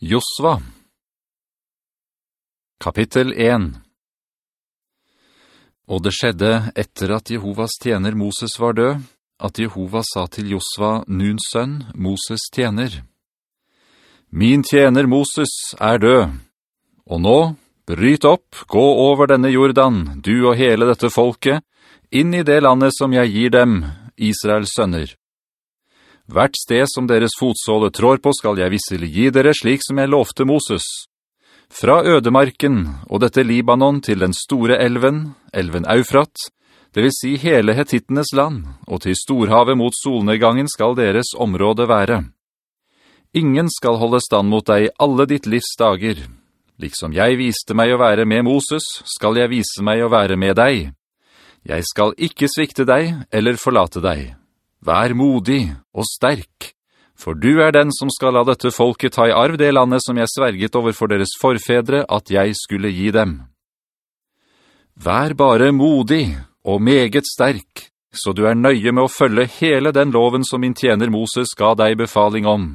Josva Kapittel 1 Og det skjedde etter at Jehovas tjener Moses var død, at Jehova sa til Josva, Nuns sønn, Moses tjener. Min tjener Moses er død, og nå, bryt opp, gå over denne jordan, du og hele dette folket, inn i det landet som jeg gir dem, Israels sønner. Hvert sted som deres fotsåle trår på skal jeg visselig gi dere slik som jeg lovte Moses. Fra ødemarken og dette Libanon til den store elven, elven Eufrat, det vil si hele hetittenes land, og til storhavet mot solnedgangen skal deres område være. Ingen skal holde stand mot deg alle ditt livs dager. Liksom jeg viste meg å være med Moses, skal jeg vise meg å være med deg. Jeg skal ikke svikte deg eller forlate deg. Vær modig og sterk, for du er den som skal la dette folket ta i arv det landet som jeg sverget over for deres forfedre at jeg skulle gi dem. Vær bare modig og meget sterk, så du er nøye med å følge hele den loven som min tjener Moses ga deg befaling om.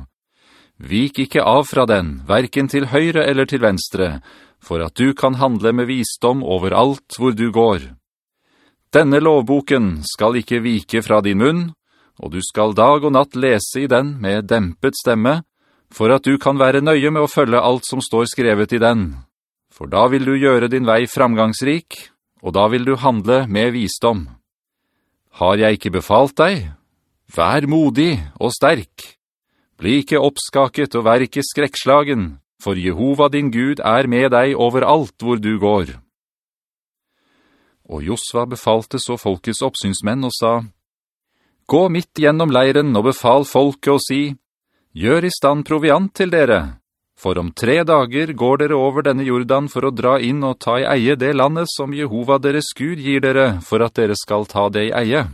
Vik ikke av fra den, hverken til høyre eller til venstre, for at du kan handle med visdom over alt hvor du går. Denne lovboken skal ikke vike fra din munn, og du skal dag og natt lese i den med dempet stemme, for at du kan være nøye med å følge alt som står skrevet i den. For da vil du gjøre din vei framgangsrik, og da vil du handle med visdom. Har jeg ikke befalt deg? Vær modig og sterk. Bli ikke oppskaket og vær ikke skrekslagen, for Jehova din Gud er med deg over alt hvor du går. Og Josva befalte så folkets oppsynsmenn og sa, Gå midt gjennom leiren og befal folket å si, «Gjør i stand proviant til dere, for om tre dager går dere over denne jordan for å dra inn og ta i eie det landet som Jehova deres Gud gir dere, for at dere skal ta det i eie.»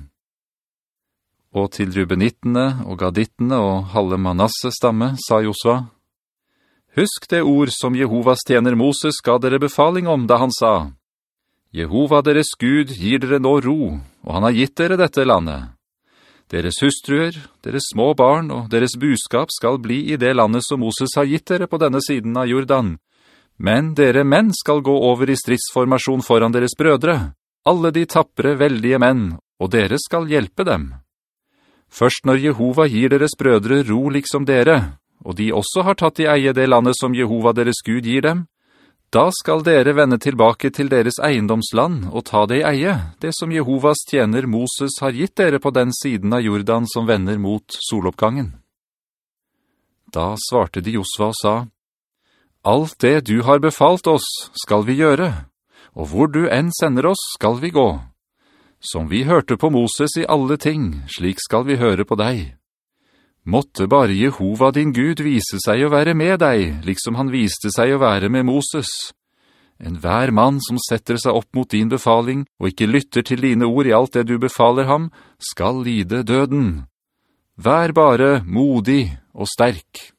Og til rubenittene og gadittene og halve Manasse stamme, sa Josva, «Husk det ord som Jehovas tjener Moses ga dere befaling om da han sa, «Jehova deres Gud gir dere nå ro, og han har gitt dere dette landet.» Deres hustruer, deres små barn og deres buskap skal bli i det landet som Moses har gitt dere på denne siden av Jordan. Men dere menn skal gå over i stridsformasjon foran deres brødre, alle de tappere, veldige menn, og dere skal hjelpe dem. Først når Jehova gir deres brødre ro liksom dere, og de også har tatt i eie det landet som Jehova deres Gud gir dem, da skal dere vende tilbake til deres eiendomsland og ta det i eie, det som Jehovas tjener Moses har gitt dere på den siden av Jordan som vender mot soloppgangen. Da svarte de Josva og sa, «Alt det du har befalt oss skal vi gjøre, og hvor du enn sender oss skal vi gå. Som vi hørte på Moses i alle ting, slik skal vi høre på deg.» Måtte bare Jehova din Gud vise seg å være med deg, liksom han viste seg å være med Moses. En hver mann som setter seg opp mot din befaling, og ikke lytter til dine ord i alt det du befaler ham, skal lide døden. Vær bare modig og sterk.